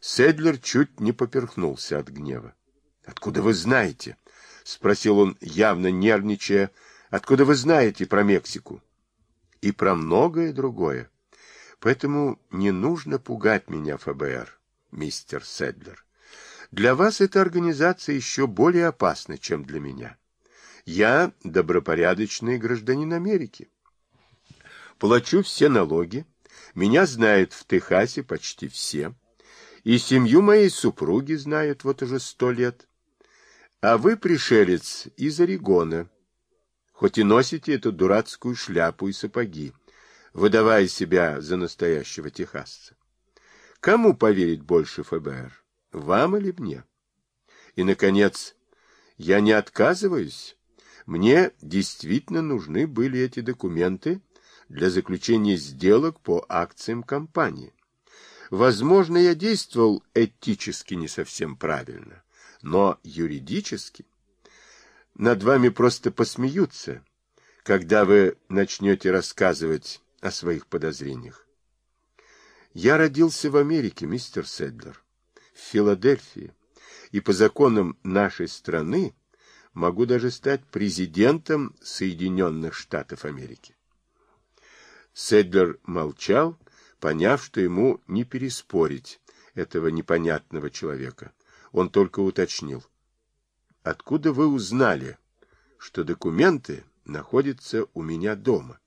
Седлер чуть не поперхнулся от гнева. — Откуда вы знаете? — спросил он, явно нервничая. — Откуда вы знаете про Мексику? — И про многое другое. Поэтому не нужно пугать меня, ФБР, мистер Седлер. Для вас эта организация еще более опасна, чем для меня. Я добропорядочный гражданин Америки. Плачу все налоги. Меня знают в Техасе почти все. И семью моей супруги знают вот уже сто лет. А вы пришелец из Орегона, хоть и носите эту дурацкую шляпу и сапоги, выдавая себя за настоящего техасца. Кому поверить больше ФБР? Вам или мне? И, наконец, я не отказываюсь. Мне действительно нужны были эти документы для заключения сделок по акциям компании. Возможно, я действовал этически не совсем правильно, но юридически. Над вами просто посмеются, когда вы начнете рассказывать о своих подозрениях. Я родился в Америке, мистер Седлер, в Филадельфии, и по законам нашей страны могу даже стать президентом Соединенных Штатов Америки. Седлер молчал, поняв, что ему не переспорить этого непонятного человека. Он только уточнил. «Откуда вы узнали, что документы находятся у меня дома?»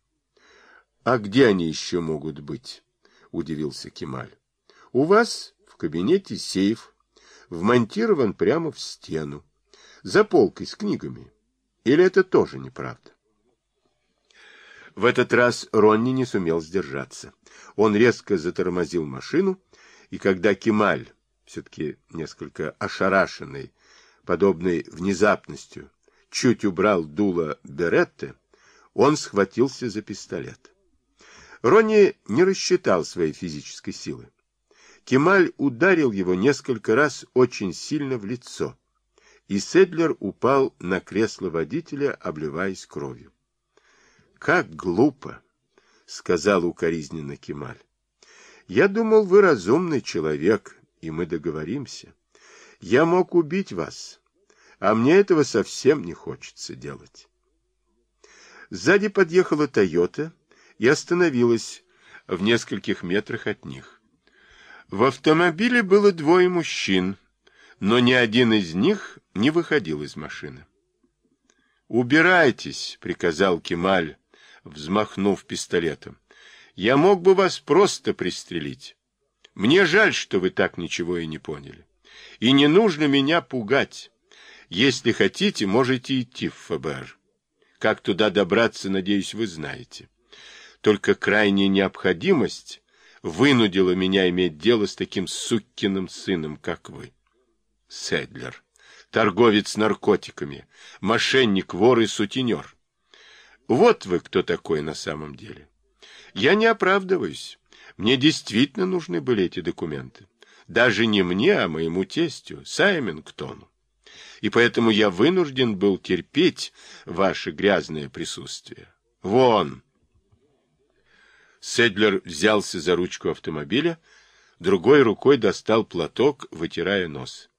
«А где они еще могут быть?» — удивился Кемаль. «У вас в кабинете сейф, вмонтирован прямо в стену, за полкой с книгами. Или это тоже неправда?» В этот раз Ронни не сумел сдержаться. Он резко затормозил машину, и когда Кемаль, все-таки несколько ошарашенный, подобной внезапностью, чуть убрал дуло Беретты, он схватился за пистолет. Ронни не рассчитал своей физической силы. Кемаль ударил его несколько раз очень сильно в лицо, и Седлер упал на кресло водителя, обливаясь кровью. «Как глупо!» — сказал укоризненно Кемаль. «Я думал, вы разумный человек, и мы договоримся. Я мог убить вас, а мне этого совсем не хочется делать». Сзади подъехала «Тойота», и остановилась в нескольких метрах от них. В автомобиле было двое мужчин, но ни один из них не выходил из машины. «Убирайтесь», — приказал Кемаль, взмахнув пистолетом. «Я мог бы вас просто пристрелить. Мне жаль, что вы так ничего и не поняли. И не нужно меня пугать. Если хотите, можете идти в ФБР. Как туда добраться, надеюсь, вы знаете. Только крайняя необходимость вынудила меня иметь дело с таким суккиным сыном, как вы. Седлер, торговец наркотиками, мошенник, вор и сутенер. Вот вы кто такой на самом деле. Я не оправдываюсь. Мне действительно нужны были эти документы. Даже не мне, а моему тестю, Саймингтону. И поэтому я вынужден был терпеть ваше грязное присутствие. Вон! Седлер взялся за ручку автомобиля, другой рукой достал платок, вытирая нос.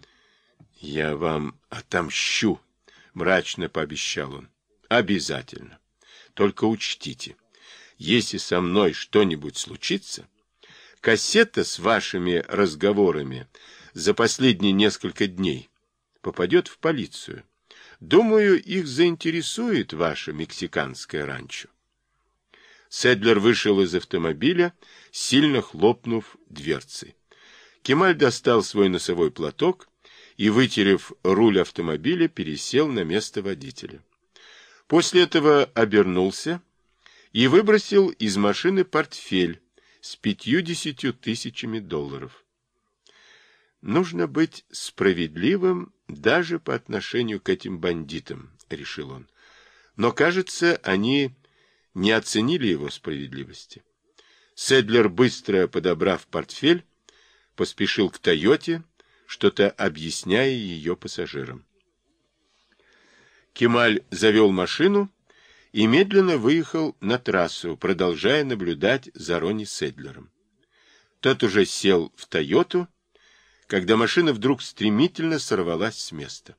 — Я вам отомщу, — мрачно пообещал он. — Обязательно. Только учтите, если со мной что-нибудь случится, кассета с вашими разговорами за последние несколько дней попадет в полицию. Думаю, их заинтересует ваше мексиканское ранчо. Седлер вышел из автомобиля, сильно хлопнув дверцей. Кемаль достал свой носовой платок и, вытерев руль автомобиля, пересел на место водителя. После этого обернулся и выбросил из машины портфель с пятью-десятью тысячами долларов. «Нужно быть справедливым даже по отношению к этим бандитам», — решил он. «Но, кажется, они не оценили его справедливости. Седлер, быстро подобрав портфель, поспешил к «Тойоте», что-то объясняя ее пассажирам. Кемаль завел машину и медленно выехал на трассу, продолжая наблюдать за Ронни Седлером. Тот уже сел в «Тойоту», когда машина вдруг стремительно сорвалась с места.